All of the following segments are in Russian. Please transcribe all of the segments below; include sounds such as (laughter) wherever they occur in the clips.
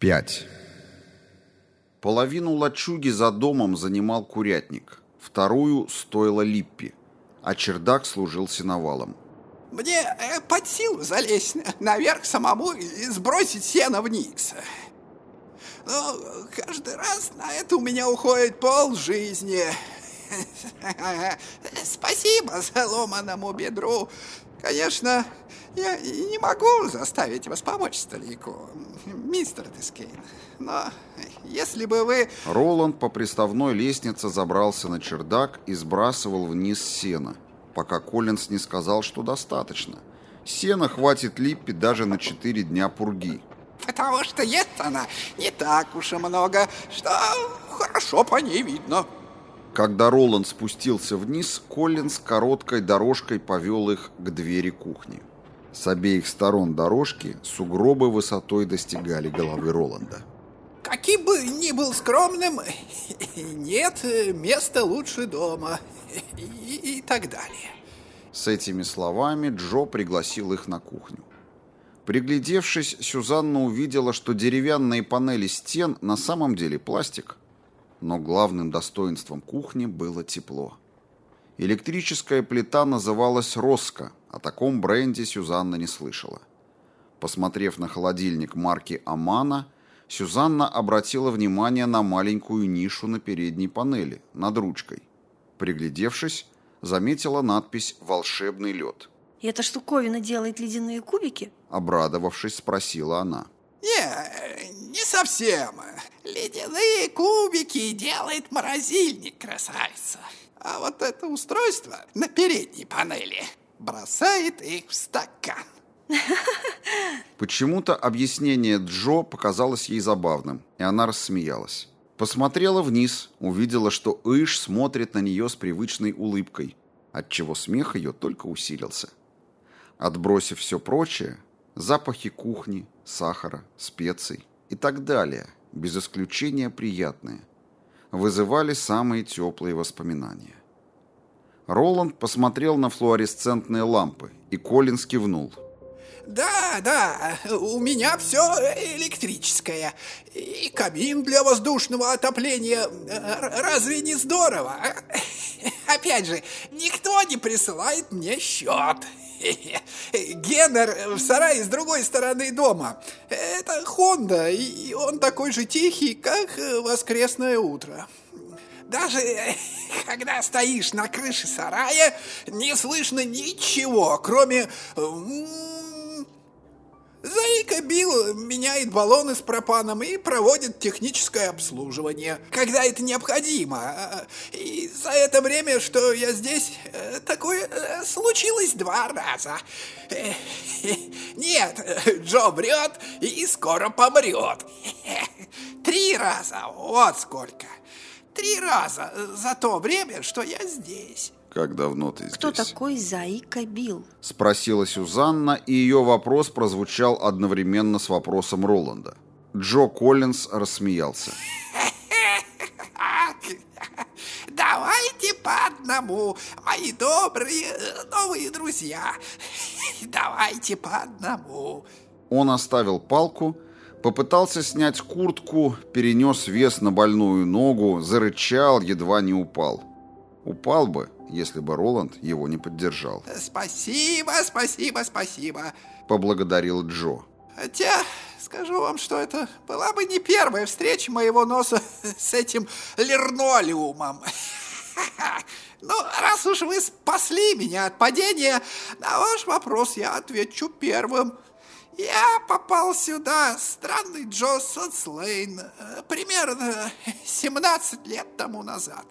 5. Половину лачуги за домом занимал курятник, вторую стоило Липпи, а чердак служил сеновалом. Мне э, под силу залезть наверх самому и сбросить сено вниз. Но каждый раз на это у меня уходит пол жизни. Спасибо заломанному бедру. Конечно, я не могу заставить вас помочь старику, мистер Дескейн. Но если бы вы... Роланд по приставной лестнице забрался на чердак и сбрасывал вниз сено, пока Коллинс не сказал, что достаточно. Сена хватит Липпи даже на четыре дня пурги. Потому что ест она не так уж и много, что хорошо по ней видно. Когда Роланд спустился вниз, Коллинс короткой дорожкой повел их к двери кухни. С обеих сторон дорожки сугробы высотой достигали головы Роланда. Каким бы ни был скромным, нет места лучше дома и, и так далее. С этими словами Джо пригласил их на кухню. Приглядевшись, Сюзанна увидела, что деревянные панели стен на самом деле пластик, но главным достоинством кухни было тепло. Электрическая плита называлась «Роско», о таком бренде Сюзанна не слышала. Посмотрев на холодильник марки «Амана», Сюзанна обратила внимание на маленькую нишу на передней панели, над ручкой. Приглядевшись, заметила надпись «Волшебный лед». И эта штуковина делает ледяные кубики? Обрадовавшись, спросила она. Не, не совсем. Ледяные кубики делает морозильник, красавица. А вот это устройство на передней панели бросает их в стакан. Почему-то объяснение Джо показалось ей забавным, и она рассмеялась. Посмотрела вниз, увидела, что Иш смотрит на нее с привычной улыбкой, отчего смех ее только усилился. Отбросив все прочее, запахи кухни, сахара, специй и так далее, без исключения приятные, вызывали самые теплые воспоминания. Роланд посмотрел на флуоресцентные лампы, и Коллинс кивнул. Да, да, у меня все электрическое. И камин для воздушного отопления. Разве не здорово? Опять же, никто не присылает мне счет. (laughs) Геннер в сарае с другой стороны дома. Это Хонда, и он такой же тихий, как воскресное утро. Даже (laughs) когда стоишь на крыше сарая, не слышно ничего, кроме... Заика Билл меняет баллоны с пропаном и проводит техническое обслуживание, когда это необходимо. И за это время, что я здесь, такое э, случилось два раза. Э, (laughs) нет, Джо врет и скоро помрет. (laughs) Три раза, вот сколько. Три раза за то время, что я здесь. «Как давно ты Кто здесь?» такой Заика Билл? Спросила Сюзанна, и ее вопрос прозвучал одновременно с вопросом Роланда. Джо Коллинз рассмеялся. (laughs) Давайте по одному, мои добрые новые друзья. (laughs) Давайте по одному. Он оставил палку, попытался снять куртку, перенес вес на больную ногу, зарычал, едва не упал. Упал бы, если бы Роланд его не поддержал. Спасибо, спасибо, спасибо. Поблагодарил Джо. Хотя, скажу вам, что это была бы не первая встреча моего носа (laughs) с этим лирнолеумом. (laughs) Ну, раз уж вы спасли меня от падения, на ваш вопрос я отвечу первым. Я попал сюда, странный Джо Сотслейн, примерно (laughs) 17 лет тому назад.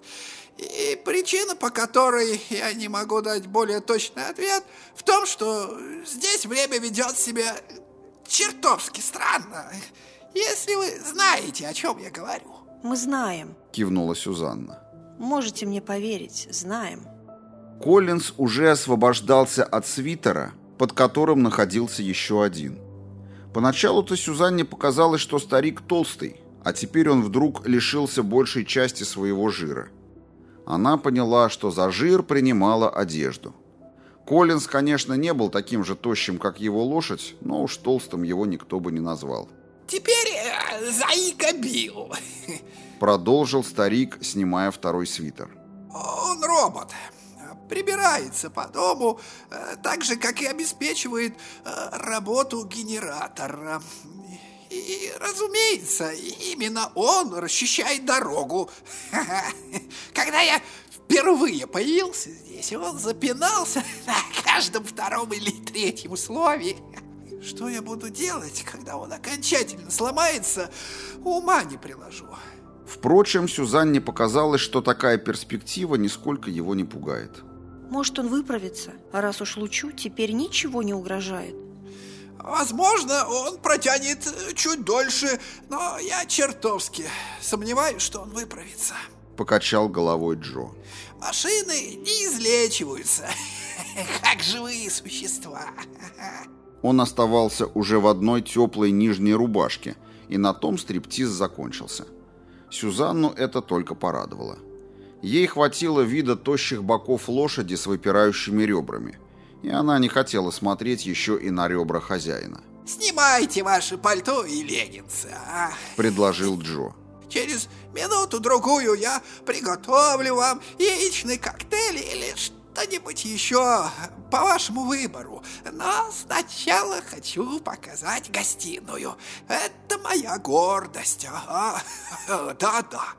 И причина, по которой я не могу дать более точный ответ, в том, что здесь время ведет себя чертовски странно. Если вы знаете, о чем я говорю. Мы знаем. Кивнула Сюзанна. Можете мне поверить, знаем. Коллинз уже освобождался от свитера, под которым находился еще один. Поначалу-то Сюзанне показалось, что старик толстый, а теперь он вдруг лишился большей части своего жира. Она поняла, что за жир принимала одежду. Коллинз, конечно, не был таким же тощим, как его лошадь, но уж толстым его никто бы не назвал. теперь э, Заика Билл. (laughs) Продолжил старик, снимая второй свитер. Он робот. Прибирается по дому, э, так же, как и обеспечивает э, работу генератора. И, разумеется, именно он расчищает дорогу. (laughs) Когда я впервые появился здесь, он запинался (laughs) на каждом втором или третьем слове. Что я буду делать, когда он окончательно сломается, ума не приложу. Впрочем, Сюзанне показалось, что такая перспектива нисколько его не пугает. Может, он выправится, а раз уж Лучу теперь ничего не угрожает. Возможно, он протянет чуть дольше, но я чертовски сомневаюсь, что он выправится. Покачал головой Джо. Машины не излечиваются, (laughs) как живые существа. Он оставался уже в одной теплой нижней рубашке, и на том стриптиз закончился. Сюзанну это только порадовало. Ей хватило вида тощих боков лошади с выпирающими ребрами – и она не хотела смотреть еще и на ребра хозяина. «Снимайте ваше пальто и леггинсы, а?» – предложил Джо. «Через минуту-другую я приготовлю вам яичный коктейль или что-нибудь еще по вашему выбору. Но сначала хочу показать гостиную. Это моя гордость. (laughs) Да-да».